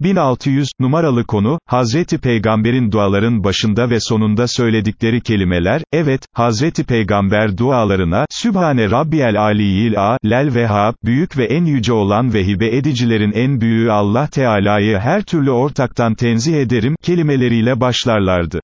1600, numaralı konu, Hazreti Peygamber'in duaların başında ve sonunda söyledikleri kelimeler, evet, Hazreti Peygamber dualarına, Sübhane Rabbiyel Aliyil A, Lel Vehhab, büyük ve en yüce olan ve hibe edicilerin en büyüğü Allah Teala'yı her türlü ortaktan tenzih ederim, kelimeleriyle başlarlardı.